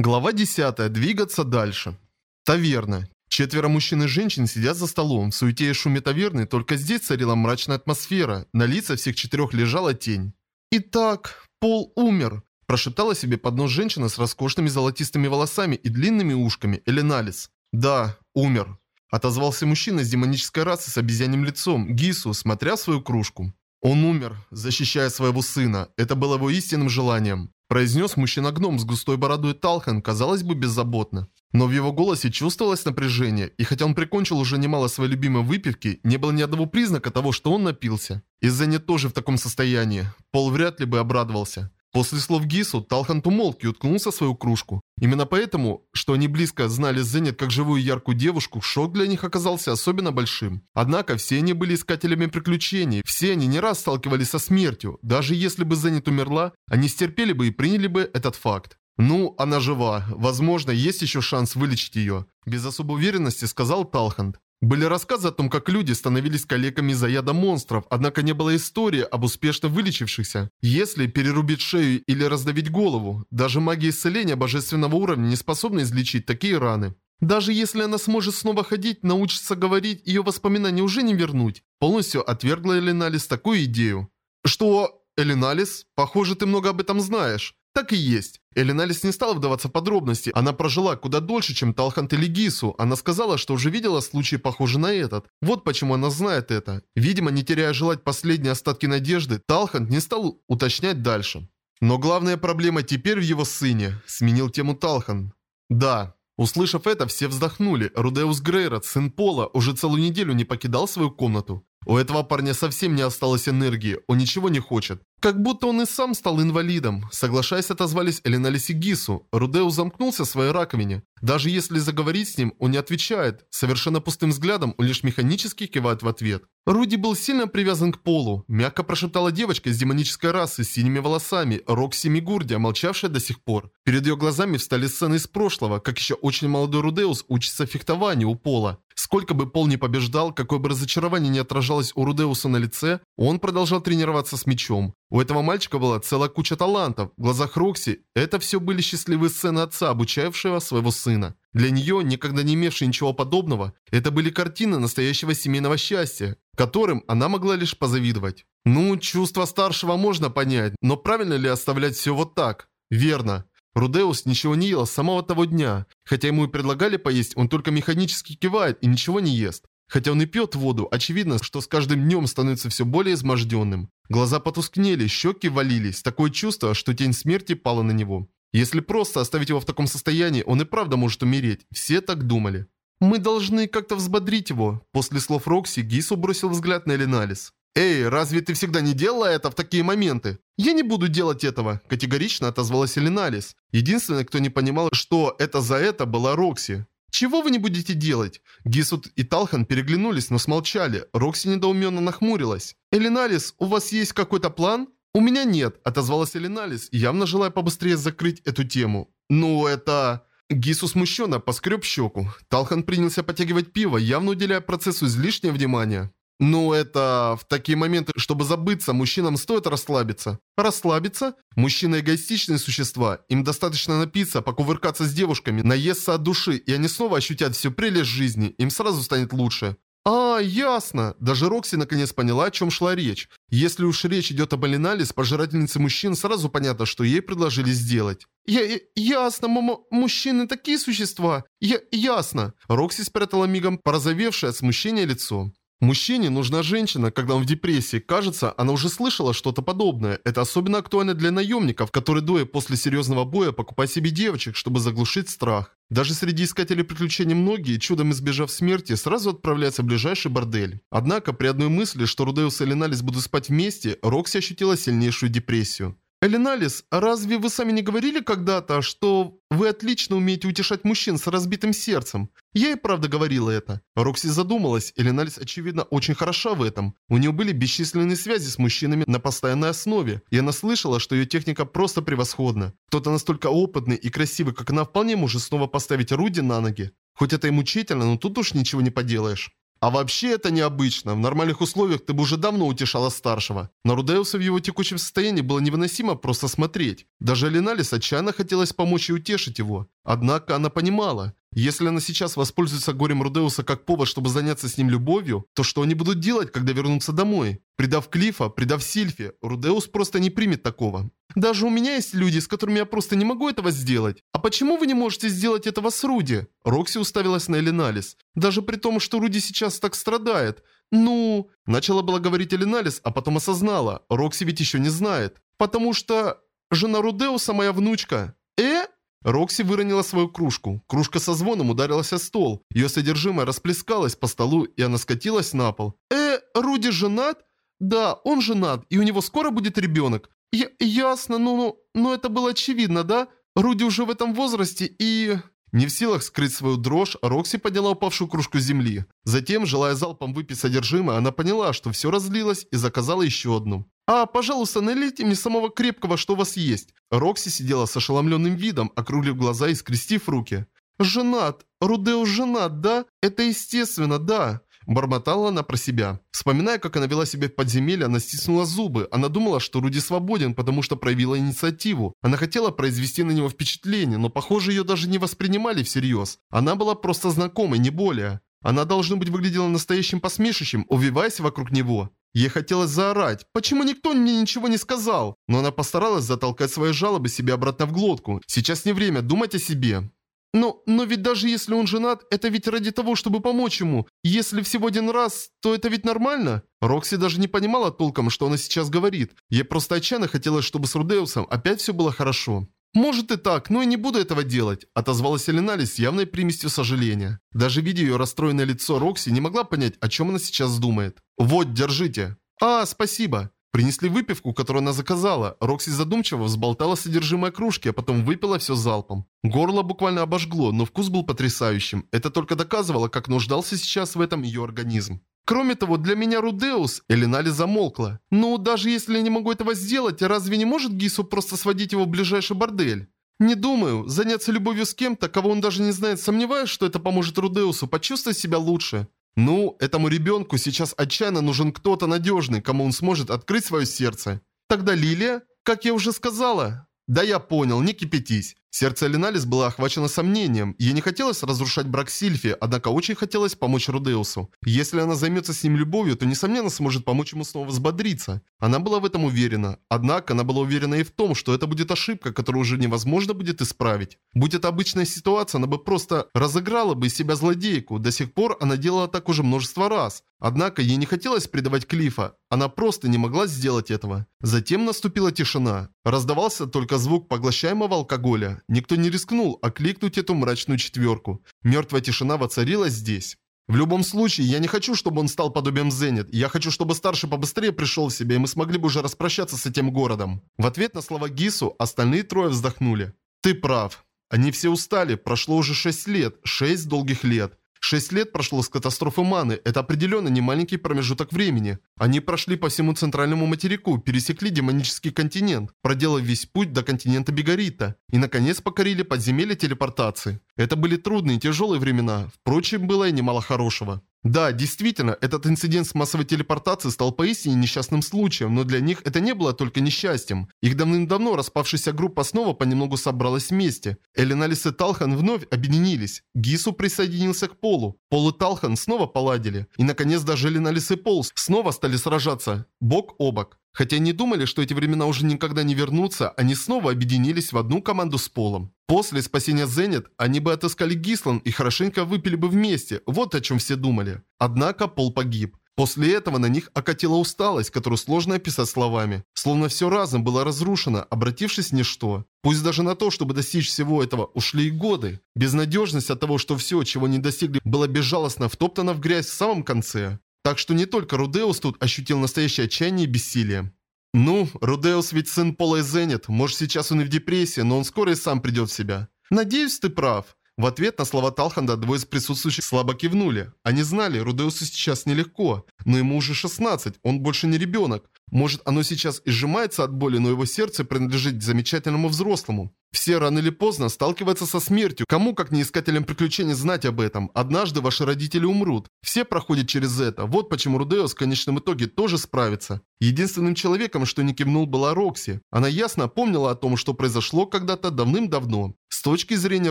Глава 10. Двигаться дальше. Таверна. Четверо мужчин и женщин сидят за столом. В суете и шуме таверны только здесь царила мрачная атмосфера. На лицах всех четырех лежала тень. «Итак, Пол умер», – прошептала себе под нос женщина с роскошными золотистыми волосами и длинными ушками, Эленалис. «Да, умер», – отозвался мужчина с демонической расы с обезьяним лицом, Гису, смотря в свою кружку. Он умер, защищая своего сына. Это было его истинным желанием. Произнес мужчина-гном с густой бородой Талхан, казалось бы, беззаботно. Но в его голосе чувствовалось напряжение, и хотя он прикончил уже немало своей любимой выпивки, не было ни одного признака того, что он напился. Из-за тоже в таком состоянии. Пол вряд ли бы обрадовался. После слов Гису Талхант умолк и уткнулся в свою кружку. Именно поэтому, что они близко знали Зенит как живую яркую девушку, шок для них оказался особенно большим. Однако все они были искателями приключений, все они не раз сталкивались со смертью. Даже если бы Зенит умерла, они стерпели бы и приняли бы этот факт. «Ну, она жива. Возможно, есть еще шанс вылечить ее», – без особой уверенности сказал Талхант. Были рассказы о том, как люди становились калеками из-за яда монстров, однако не было истории об успешно вылечившихся. Если перерубить шею или раздавить голову, даже магия исцеления божественного уровня не способна излечить такие раны. Даже если она сможет снова ходить, научиться говорить, ее воспоминания уже не вернуть. Полностью отвергла Элиналис такую идею. Что, Элиналис, похоже, ты много об этом знаешь. Так и есть. Элиналис не стала вдаваться в подробности. Она прожила куда дольше, чем Талхант или Гису. Она сказала, что уже видела случаи, похожие на этот. Вот почему она знает это. Видимо, не теряя желать последние остатки надежды, Талхант не стал уточнять дальше. Но главная проблема теперь в его сыне. Сменил тему Талхан. Да. Услышав это, все вздохнули. Рудеус Грейрот, сын Пола, уже целую неделю не покидал свою комнату. У этого парня совсем не осталось энергии, он ничего не хочет. Как будто он и сам стал инвалидом. Соглашаясь, отозвались Эленалис и Гису. Рудеус замкнулся в своей раковине. Даже если заговорить с ним, он не отвечает. Совершенно пустым взглядом он лишь механически кивает в ответ. Руди был сильно привязан к полу. Мягко прошептала девочка из демонической расы с синими волосами, Рокси Мигурдия, молчавшая до сих пор. Перед ее глазами встали сцены из прошлого, как еще очень молодой Рудеус учится фехтованию у пола. Сколько бы Пол не побеждал, какое бы разочарование не отражалось у Рудеуса на лице, он продолжал тренироваться с мечом. У этого мальчика была целая куча талантов. В глазах Рокси это все были счастливые сцены отца, обучавшего своего сына. Для нее, никогда не имевшей ничего подобного, это были картины настоящего семейного счастья, которым она могла лишь позавидовать. Ну, чувство старшего можно понять, но правильно ли оставлять все вот так? Верно. Рудеус ничего не ел с самого того дня. Хотя ему и предлагали поесть, он только механически кивает и ничего не ест. Хотя он и пьет воду, очевидно, что с каждым днем становится все более изможденным. Глаза потускнели, щеки валились, такое чувство, что тень смерти пала на него. Если просто оставить его в таком состоянии, он и правда может умереть. Все так думали. «Мы должны как-то взбодрить его». После слов Рокси Гису бросил взгляд на Элиналис. «Эй, разве ты всегда не делала это в такие моменты?» «Я не буду делать этого», – категорично отозвалась Элиналис. Единственное, кто не понимал, что это за это была Рокси. «Чего вы не будете делать?» Гисут и Талхан переглянулись, но смолчали. Рокси недоуменно нахмурилась. «Элиналис, у вас есть какой-то план?» «У меня нет», – отозвалась Элиналис, явно желая побыстрее закрыть эту тему. «Ну, это...» Гису смущенно поскреб щеку. Талхан принялся потягивать пиво, явно уделяя процессу излишнее внимание. Ну, это... В такие моменты, чтобы забыться, мужчинам стоит расслабиться. Расслабиться? Мужчины эгоистичные существа. Им достаточно напиться, покувыркаться с девушками, наесться от души, и они снова ощутят всю прелесть жизни. Им сразу станет лучше. А, ясно. Даже Рокси наконец поняла, о чем шла речь. Если уж речь идет об Алиналис, пожирательнице мужчин, сразу понятно, что ей предложили сделать. Я, я ясно, мама, мужчины такие существа. Я, ясно. Рокси спрятала мигом порозовевшее от смущения лицо. Мужчине нужна женщина, когда он в депрессии. Кажется, она уже слышала что-то подобное. Это особенно актуально для наемников, которые дуя после серьезного боя покупают себе девочек, чтобы заглушить страх. Даже среди искателей приключений многие, чудом избежав смерти, сразу отправляются в ближайший бордель. Однако, при одной мысли, что Рудеус и Леналис будут спать вместе, Рокси ощутила сильнейшую депрессию. Эленалис, разве вы сами не говорили когда-то, что вы отлично умеете утешать мужчин с разбитым сердцем? Я и правда говорила это. Рокси задумалась, Эленалис очевидно очень хороша в этом. У нее были бесчисленные связи с мужчинами на постоянной основе, и она слышала, что ее техника просто превосходна. Кто-то настолько опытный и красивый, как она, вполне может снова поставить Руди на ноги. Хоть это и мучительно, но тут уж ничего не поделаешь. А вообще это необычно. В нормальных условиях ты бы уже давно утешала старшего. На Рудеуса в его текущем состоянии было невыносимо просто смотреть. Даже Леналис отчаянно хотелось помочь и утешить его. Однако она понимала, если она сейчас воспользуется горем Рудеуса как повод, чтобы заняться с ним любовью, то что они будут делать, когда вернутся домой? Предав Клифа, предав Сильфи, Рудеус просто не примет такого. Даже у меня есть люди, с которыми я просто не могу этого сделать. А почему вы не можете сделать этого с Руди? Рокси уставилась на Элиналис. Даже при том, что Руди сейчас так страдает. Ну... Начала была говорить Элиналис, а потом осознала. Рокси ведь еще не знает. Потому что... Жена Рудеуса моя внучка. Э? Рокси выронила свою кружку. Кружка со звоном ударилась о стол. Ее содержимое расплескалось по столу, и она скатилась на пол. «Э, Руди женат?» «Да, он женат, и у него скоро будет ребенок». Я «Ясно, ну, ну, ну это было очевидно, да? Руди уже в этом возрасте, и...» Не в силах скрыть свою дрожь, Рокси подняла упавшую кружку земли. Затем, желая залпом выпить содержимое, она поняла, что все разлилось и заказала еще одну. «А, пожалуйста, налейте мне самого крепкого, что у вас есть». Рокси сидела с ошеломленным видом, округлив глаза и скрестив руки. «Женат. Рудео женат, да? Это естественно, да». Бормотала она про себя. Вспоминая, как она вела себя в подземелье, она стиснула зубы. Она думала, что Руди свободен, потому что проявила инициативу. Она хотела произвести на него впечатление, но, похоже, ее даже не воспринимали всерьез. Она была просто знакомой, не более. Она, должно быть, выглядела настоящим посмешищем, увиваясь вокруг него. Ей хотелось заорать. Почему никто мне ничего не сказал? Но она постаралась затолкать свои жалобы себе обратно в глотку. Сейчас не время думать о себе. Но, но ведь даже если он женат, это ведь ради того, чтобы помочь ему. Если всего один раз, то это ведь нормально? Рокси даже не понимала толком, что она сейчас говорит. Ей просто отчаянно хотелось, чтобы с Рудеусом опять все было хорошо. «Может и так, но я не буду этого делать», – отозвалась Эленали с явной примесью сожаления. Даже видя ее расстроенное лицо, Рокси не могла понять, о чем она сейчас думает. «Вот, держите». «А, спасибо». Принесли выпивку, которую она заказала. Рокси задумчиво взболтала содержимое кружки, а потом выпила все залпом. Горло буквально обожгло, но вкус был потрясающим. Это только доказывало, как нуждался сейчас в этом ее организм. Кроме того, для меня Рудеус, Элинали замолкла. Ну, даже если я не могу этого сделать, разве не может Гису просто сводить его в ближайший бордель? Не думаю. Заняться любовью с кем-то, кого он даже не знает, сомневаюсь, что это поможет Рудеусу почувствовать себя лучше. Ну, этому ребенку сейчас отчаянно нужен кто-то надежный, кому он сможет открыть свое сердце. Тогда Лилия, как я уже сказала. Да я понял, не кипятись. Сердце Линалис было охвачено сомнением. Ей не хотелось разрушать брак Сильфи, однако очень хотелось помочь Рудеусу. Если она займется с ним любовью, то несомненно сможет помочь ему снова взбодриться. Она была в этом уверена. Однако она была уверена и в том, что это будет ошибка, которую уже невозможно будет исправить. Будь это обычная ситуация, она бы просто разыграла бы из себя злодейку. До сих пор она делала так уже множество раз. Однако ей не хотелось предавать Клифа. Она просто не могла сделать этого. Затем наступила тишина. Раздавался только звук поглощаемого алкоголя. Никто не рискнул окликнуть эту мрачную четверку. Мертвая тишина воцарилась здесь. В любом случае, я не хочу, чтобы он стал подобием Зенит. Я хочу, чтобы старший побыстрее пришел в себя, и мы смогли бы уже распрощаться с этим городом. В ответ на слова Гису остальные трое вздохнули. Ты прав. Они все устали, прошло уже 6 лет, 6 долгих лет. Шесть лет прошло с катастрофы Маны, это определенно не маленький промежуток времени. Они прошли по всему центральному материку, пересекли демонический континент, проделав весь путь до континента Бегарита и, наконец, покорили подземелье телепортации. Это были трудные и тяжелые времена, впрочем, было и немало хорошего. Да, действительно, этот инцидент с массовой телепортацией стал поистине несчастным случаем, но для них это не было только несчастьем. Их давным-давно распавшаяся группа снова понемногу собралась вместе. Элиналис и Талхан вновь объединились. Гису присоединился к Полу. Пол и Талхан снова поладили. И наконец даже Элиналис и Пол снова стали сражаться бок о бок. Хотя не думали, что эти времена уже никогда не вернутся, они снова объединились в одну команду с Полом. После спасения Зенит они бы отыскали Гислан и хорошенько выпили бы вместе, вот о чем все думали. Однако Пол погиб. После этого на них окатила усталость, которую сложно описать словами. Словно все разом было разрушено, обратившись в ничто. Пусть даже на то, чтобы достичь всего этого, ушли и годы. Безнадежность от того, что все, чего не достигли, было безжалостно втоптано в грязь в самом конце. Так что не только Рудеус тут ощутил настоящее отчаяние и бессилие. Ну, Рудеус ведь сын Пола и Зенит. Может, сейчас он и в депрессии, но он скоро и сам придет в себя. Надеюсь, ты прав. В ответ на слова Талханда двое из присутствующих слабо кивнули. Они знали, Рудеусу сейчас нелегко, но ему уже 16, он больше не ребенок. Может, оно сейчас и сжимается от боли, но его сердце принадлежит замечательному взрослому. Все рано или поздно сталкиваются со смертью. Кому, как не искателям приключений, знать об этом? Однажды ваши родители умрут. Все проходят через это. Вот почему Рудеус в конечном итоге тоже справится. Единственным человеком, что не кивнул, была Рокси. Она ясно помнила о том, что произошло когда-то давным-давно. С точки зрения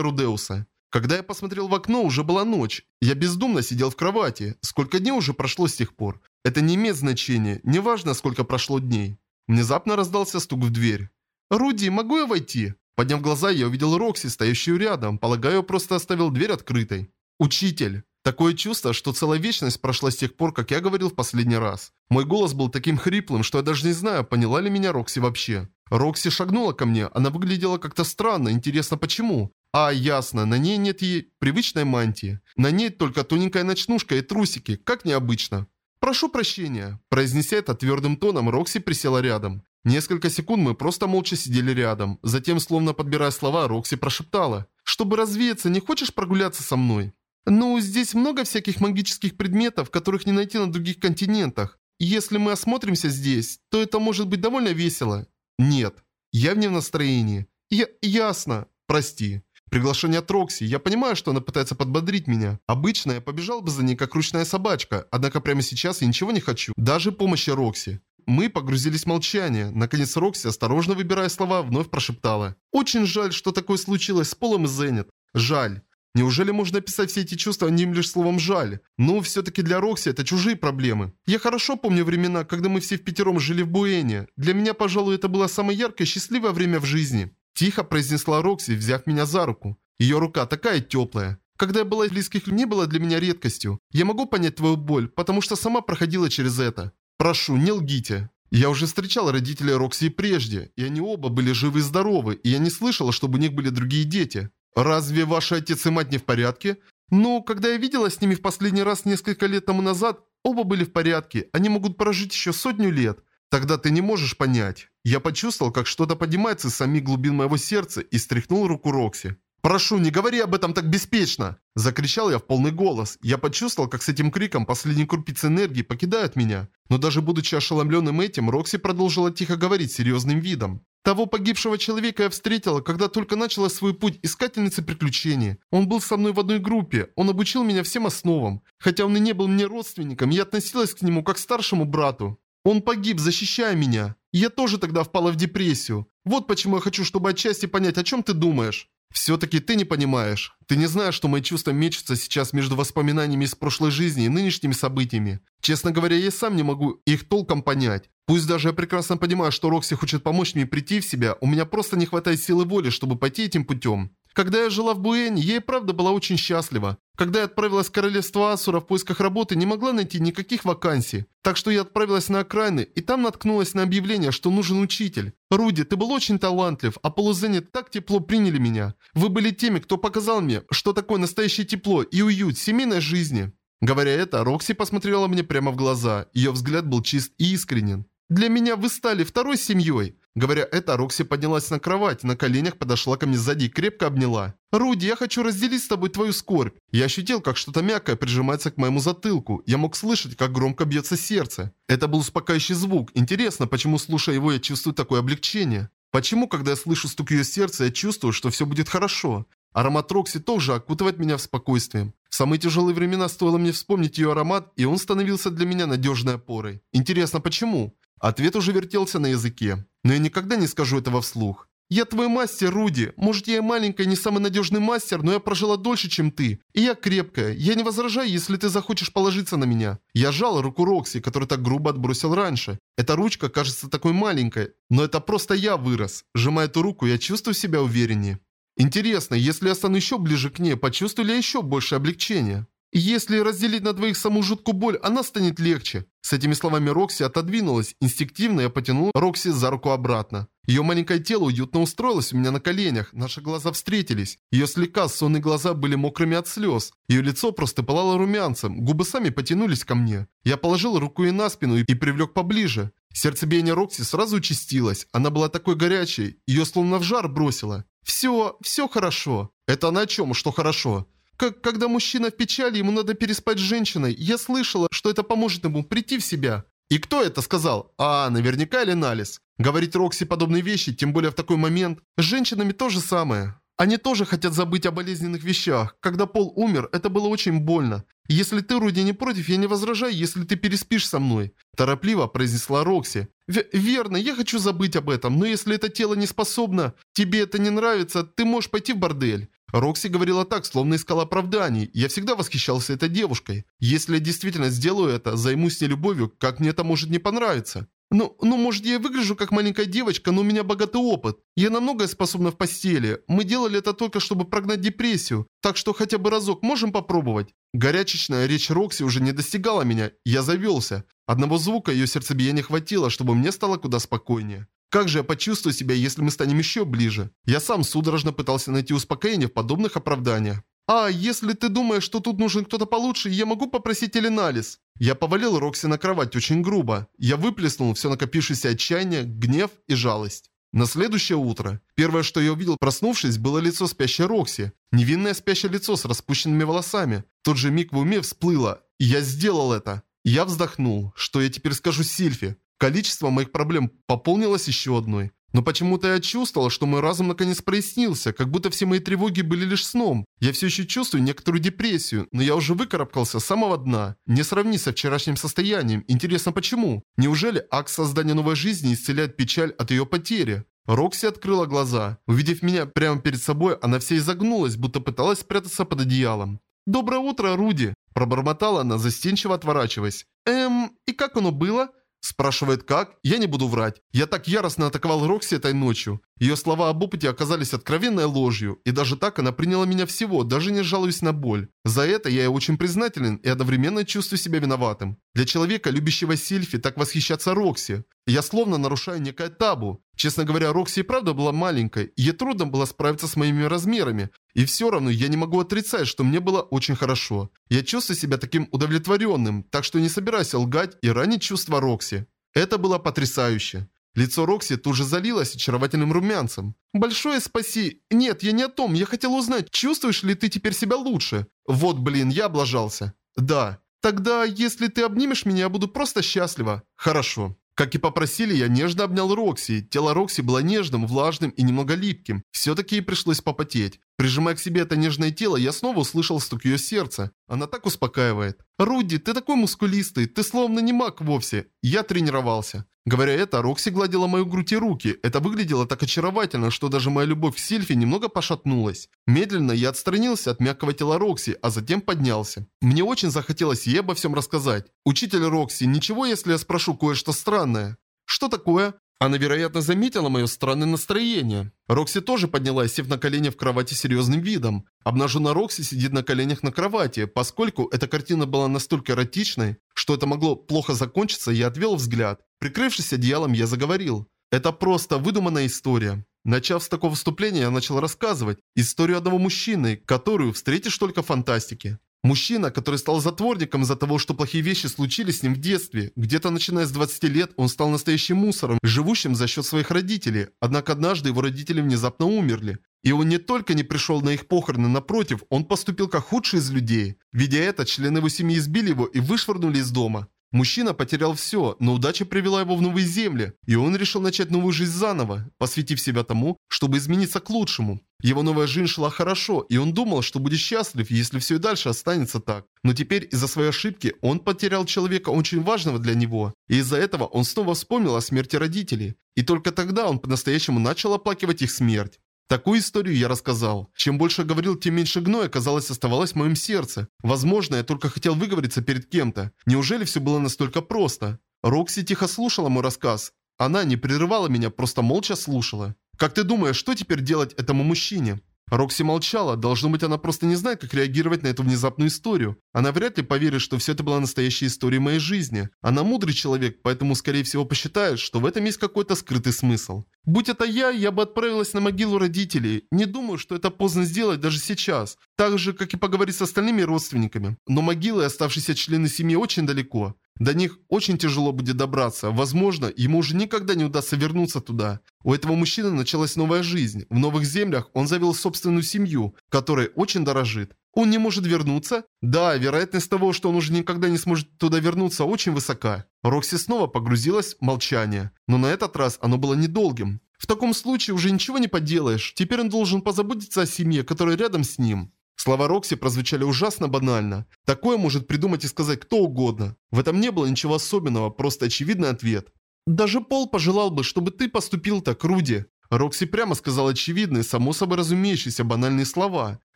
Рудеуса. Когда я посмотрел в окно, уже была ночь. Я бездумно сидел в кровати. Сколько дней уже прошло с тех пор? Это не имеет значения. Неважно, сколько прошло дней. Внезапно раздался стук в дверь. «Руди, могу я войти?» Подняв глаза, я увидел Рокси, стоящую рядом. Полагаю, просто оставил дверь открытой. «Учитель!» Такое чувство, что целая вечность прошла с тех пор, как я говорил в последний раз. Мой голос был таким хриплым, что я даже не знаю, поняла ли меня Рокси вообще. Рокси шагнула ко мне, она выглядела как-то странно, интересно почему. А, ясно, на ней нет ей привычной мантии. На ней только тоненькая ночнушка и трусики, как необычно. «Прошу прощения», – произнеся это твердым тоном, Рокси присела рядом. Несколько секунд мы просто молча сидели рядом. Затем, словно подбирая слова, Рокси прошептала. «Чтобы развеяться, не хочешь прогуляться со мной?» «Ну, здесь много всяких магических предметов, которых не найти на других континентах. если мы осмотримся здесь, то это может быть довольно весело». «Нет, я не в настроении». «Я... ясно. Прости». Приглашение от Рокси. Я понимаю, что она пытается подбодрить меня. Обычно я побежал бы за ней, как ручная собачка. Однако прямо сейчас я ничего не хочу. Даже помощи Рокси. Мы погрузились в молчание. Наконец Рокси, осторожно выбирая слова, вновь прошептала. «Очень жаль, что такое случилось с Полом и Зенит. Жаль. Неужели можно описать все эти чувства одним лишь словом «жаль»? Но все-таки для Рокси это чужие проблемы. Я хорошо помню времена, когда мы все впятером жили в Буэне. Для меня, пожалуй, это было самое яркое счастливое время в жизни. Тихо произнесла Рокси, взяв меня за руку. Ее рука такая теплая. Когда я была близких, не было для меня редкостью. Я могу понять твою боль, потому что сама проходила через это. Прошу, не лгите. Я уже встречал родителей Рокси прежде, и они оба были живы и здоровы, и я не слышала, чтобы у них были другие дети. Разве ваши отец и мать не в порядке? Ну, когда я видела с ними в последний раз несколько лет тому назад, оба были в порядке, они могут прожить еще сотню лет. Тогда ты не можешь понять. Я почувствовал, как что-то поднимается из самих глубин моего сердца и стряхнул руку Рокси. «Прошу, не говори об этом так беспечно!» Закричал я в полный голос. Я почувствовал, как с этим криком последние крупицы энергии покидают меня. Но даже будучи ошеломленным этим, Рокси продолжила тихо говорить серьезным видом. Того погибшего человека я встретила, когда только начала свой путь искательницы приключений. Он был со мной в одной группе, он обучил меня всем основам. Хотя он и не был мне родственником, я относилась к нему как к старшему брату. Он погиб, защищая меня. я тоже тогда впала в депрессию. Вот почему я хочу, чтобы отчасти понять, о чем ты думаешь. Все-таки ты не понимаешь. Ты не знаешь, что мои чувства мечутся сейчас между воспоминаниями из прошлой жизни и нынешними событиями. Честно говоря, я сам не могу их толком понять. Пусть даже я прекрасно понимаю, что Рокси хочет помочь мне прийти в себя, у меня просто не хватает силы воли, чтобы пойти этим путем. Когда я жила в Буэне, я и правда была очень счастлива. Когда я отправилась в королевство Асура в поисках работы, не могла найти никаких вакансий. Так что я отправилась на окраины, и там наткнулась на объявление, что нужен учитель. Руди, ты был очень талантлив, а полузенит так тепло приняли меня. Вы были теми, кто показал мне, что такое настоящее тепло и уют семейной жизни. Говоря это, Рокси посмотрела мне прямо в глаза. Ее взгляд был чист и искренен. «Для меня вы стали второй семьей. Говоря это, Рокси поднялась на кровать, на коленях подошла ко мне сзади и крепко обняла. «Руди, я хочу разделить с тобой твою скорбь». Я ощутил, как что-то мягкое прижимается к моему затылку. Я мог слышать, как громко бьется сердце. Это был успокаивающий звук. Интересно, почему, слушая его, я чувствую такое облегчение? Почему, когда я слышу стук ее сердца, я чувствую, что все будет хорошо? Аромат Рокси тоже окутывает меня в спокойствием. В самые тяжелые времена стоило мне вспомнить ее аромат, и он становился для меня надежной опорой. Интересно, почему? Ответ уже вертелся на языке. Но я никогда не скажу этого вслух. «Я твой мастер, Руди. Может, я и маленькая, не самый надежный мастер, но я прожила дольше, чем ты. И я крепкая. Я не возражаю, если ты захочешь положиться на меня». Я жал руку Рокси, который так грубо отбросил раньше. Эта ручка кажется такой маленькой, но это просто я вырос. Сжимая эту руку, я чувствую себя увереннее. Интересно, если я стану еще ближе к ней, почувствую ли я еще больше облегчения? Если разделить на двоих саму жуткую боль, она станет легче. С этими словами Рокси отодвинулась. Инстинктивно я потянул Рокси за руку обратно. Ее маленькое тело уютно устроилось у меня на коленях. Наши глаза встретились. Ее слегка сонные глаза были мокрыми от слез. Ее лицо просто пылало румянцем. Губы сами потянулись ко мне. Я положил руку ей на спину и привлек поближе. Сердцебиение Рокси сразу участилось. Она была такой горячей. Ее словно в жар бросило. «Все, все хорошо». «Это на чем, что хорошо?» Как когда мужчина в печали, ему надо переспать с женщиной. Я слышала, что это поможет ему прийти в себя. И кто это сказал? А, наверняка Леналис. Говорить Рокси подобные вещи, тем более в такой момент. С женщинами то же самое. Они тоже хотят забыть о болезненных вещах. Когда Пол умер, это было очень больно. Если ты, Руди, не против, я не возражаю, если ты переспишь со мной. Торопливо произнесла Рокси. Верно, я хочу забыть об этом, но если это тело не способно, тебе это не нравится, ты можешь пойти в бордель. Рокси говорила так, словно искала оправданий. Я всегда восхищался этой девушкой. Если я действительно сделаю это, займусь ней любовью, как мне это может не понравиться? Ну, ну, может, я выгляжу как маленькая девочка, но у меня богатый опыт. Я на многое способна в постели. Мы делали это только, чтобы прогнать депрессию. Так что хотя бы разок можем попробовать? Горячечная речь Рокси уже не достигала меня. Я завелся. Одного звука ее сердцебиения хватило, чтобы мне стало куда спокойнее. Как же я почувствую себя, если мы станем еще ближе? Я сам судорожно пытался найти успокоение в подобных оправданиях. «А, если ты думаешь, что тут нужен кто-то получше, я могу попросить Эленалис». Я повалил Рокси на кровать очень грубо. Я выплеснул все накопившееся отчаяние, гнев и жалость. На следующее утро. Первое, что я увидел, проснувшись, было лицо спящей Рокси. Невинное спящее лицо с распущенными волосами. В тот же миг в уме всплыло. И я сделал это. Я вздохнул. Что я теперь скажу Сильфи? Количество моих проблем пополнилось еще одной. Но почему-то я чувствовал, что мой разум наконец прояснился, как будто все мои тревоги были лишь сном. Я все еще чувствую некоторую депрессию, но я уже выкарабкался с самого дна. Не сравни со вчерашним состоянием. Интересно, почему? Неужели акт создания новой жизни исцеляет печаль от ее потери? Рокси открыла глаза. Увидев меня прямо перед собой, она вся изогнулась, будто пыталась спрятаться под одеялом. «Доброе утро, Руди!» Пробормотала она, застенчиво отворачиваясь. «Эм, и как оно было?» Спрашивает как? Я не буду врать. Я так яростно атаковал Рокси этой ночью. Ее слова об опыте оказались откровенной ложью. И даже так она приняла меня всего, даже не жалуясь на боль. За это я ей очень признателен и одновременно чувствую себя виноватым. Для человека, любящего Сильфи, так восхищаться Рокси. Я словно нарушаю некое табу. Честно говоря, Рокси и правда была маленькой, и ей трудно было справиться с моими размерами. И все равно я не могу отрицать, что мне было очень хорошо. Я чувствую себя таким удовлетворенным, так что не собираюсь лгать и ранить чувства Рокси. Это было потрясающе. Лицо Рокси тут же залилось очаровательным румянцем. «Большое спаси... Нет, я не о том. Я хотел узнать, чувствуешь ли ты теперь себя лучше?» «Вот, блин, я облажался». «Да». «Тогда, если ты обнимешь меня, я буду просто счастлива». «Хорошо». Как и попросили, я нежно обнял Рокси. Тело Рокси было нежным, влажным и немного липким. Все-таки ей пришлось попотеть. Прижимая к себе это нежное тело, я снова услышал стук ее сердца. Она так успокаивает. «Руди, ты такой мускулистый, ты словно не маг вовсе». Я тренировался. Говоря это, Рокси гладила мою грудь и руки. Это выглядело так очаровательно, что даже моя любовь к Сильфи немного пошатнулась. Медленно я отстранился от мягкого тела Рокси, а затем поднялся. Мне очень захотелось ей обо всем рассказать. «Учитель Рокси, ничего, если я спрошу кое-что странное?» «Что такое?» Она, вероятно, заметила мое странное настроение. Рокси тоже поднялась, сев на колени в кровати серьезным видом. Обнаженная Рокси сидит на коленях на кровати. Поскольку эта картина была настолько эротичной, что это могло плохо закончиться, я отвел взгляд. Прикрывшись одеялом, я заговорил. Это просто выдуманная история. Начав с такого вступления, я начал рассказывать историю одного мужчины, которую встретишь только в фантастике. Мужчина, который стал затворником из-за того, что плохие вещи случились с ним в детстве. Где-то начиная с 20 лет он стал настоящим мусором, живущим за счет своих родителей. Однако однажды его родители внезапно умерли. И он не только не пришел на их похороны, напротив, он поступил как худший из людей. Видя это, члены его семьи избили его и вышвырнули из дома. Мужчина потерял все, но удача привела его в новые земли, и он решил начать новую жизнь заново, посвятив себя тому, чтобы измениться к лучшему. Его новая жизнь шла хорошо, и он думал, что будет счастлив, если все и дальше останется так. Но теперь из-за своей ошибки он потерял человека очень важного для него, и из-за этого он снова вспомнил о смерти родителей. И только тогда он по-настоящему начал оплакивать их смерть. Такую историю я рассказал. Чем больше говорил, тем меньше гноя, казалось, оставалось в моем сердце. Возможно, я только хотел выговориться перед кем-то. Неужели все было настолько просто? Рокси тихо слушала мой рассказ. Она не прерывала меня, просто молча слушала. «Как ты думаешь, что теперь делать этому мужчине?» Рокси молчала. Должно быть, она просто не знает, как реагировать на эту внезапную историю. Она вряд ли поверит, что все это была настоящая история моей жизни. Она мудрый человек, поэтому, скорее всего, посчитает, что в этом есть какой-то скрытый смысл. Будь это я, я бы отправилась на могилу родителей. Не думаю, что это поздно сделать даже сейчас. Так же, как и поговорить с остальными родственниками. Но могилы и оставшиеся члены семьи очень далеко. До них очень тяжело будет добраться. Возможно, ему уже никогда не удастся вернуться туда. У этого мужчины началась новая жизнь. В новых землях он завел собственную семью, которой очень дорожит. Он не может вернуться? Да, вероятность того, что он уже никогда не сможет туда вернуться, очень высока. Рокси снова погрузилась в молчание. Но на этот раз оно было недолгим. В таком случае уже ничего не поделаешь. Теперь он должен позаботиться о семье, которая рядом с ним. Слова Рокси прозвучали ужасно банально. Такое может придумать и сказать кто угодно. В этом не было ничего особенного, просто очевидный ответ. Даже Пол пожелал бы, чтобы ты поступил так, Руди. Рокси прямо сказал очевидные, само собой разумеющиеся банальные слова.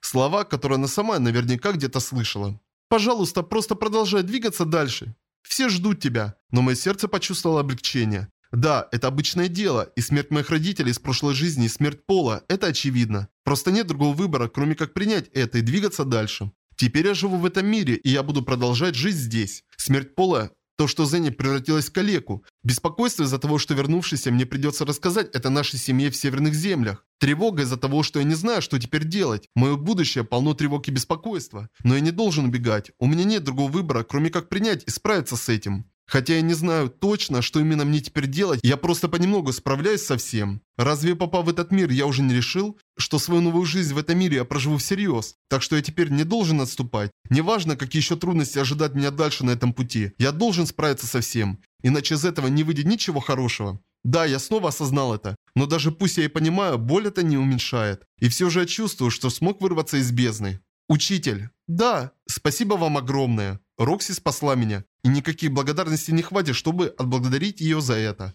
Слова, которые она сама наверняка где-то слышала. «Пожалуйста, просто продолжай двигаться дальше. Все ждут тебя». Но мое сердце почувствовало облегчение. Да, это обычное дело, и смерть моих родителей из прошлой жизни, и смерть Пола, это очевидно. Просто нет другого выбора, кроме как принять это и двигаться дальше. Теперь я живу в этом мире, и я буду продолжать жить здесь. Смерть Пола то, что Зенни превратилась в калеку. Беспокойство из-за того, что вернувшийся мне придется рассказать это нашей семье в Северных землях. Тревога из-за того, что я не знаю, что теперь делать. Мое будущее полно тревог и беспокойства. Но я не должен убегать. У меня нет другого выбора, кроме как принять и справиться с этим. Хотя я не знаю точно, что именно мне теперь делать, я просто понемногу справляюсь со всем. Разве попав в этот мир, я уже не решил, что свою новую жизнь в этом мире я проживу всерьез? Так что я теперь не должен отступать. Неважно, какие еще трудности ожидать меня дальше на этом пути. Я должен справиться со всем. Иначе из этого не выйдет ничего хорошего. Да, я снова осознал это. Но даже пусть я и понимаю, боль это не уменьшает. И все же я чувствую, что смог вырваться из бездны. Учитель. Да, спасибо вам огромное. Рокси спасла меня, и никаких благодарностей не хватит, чтобы отблагодарить ее за это.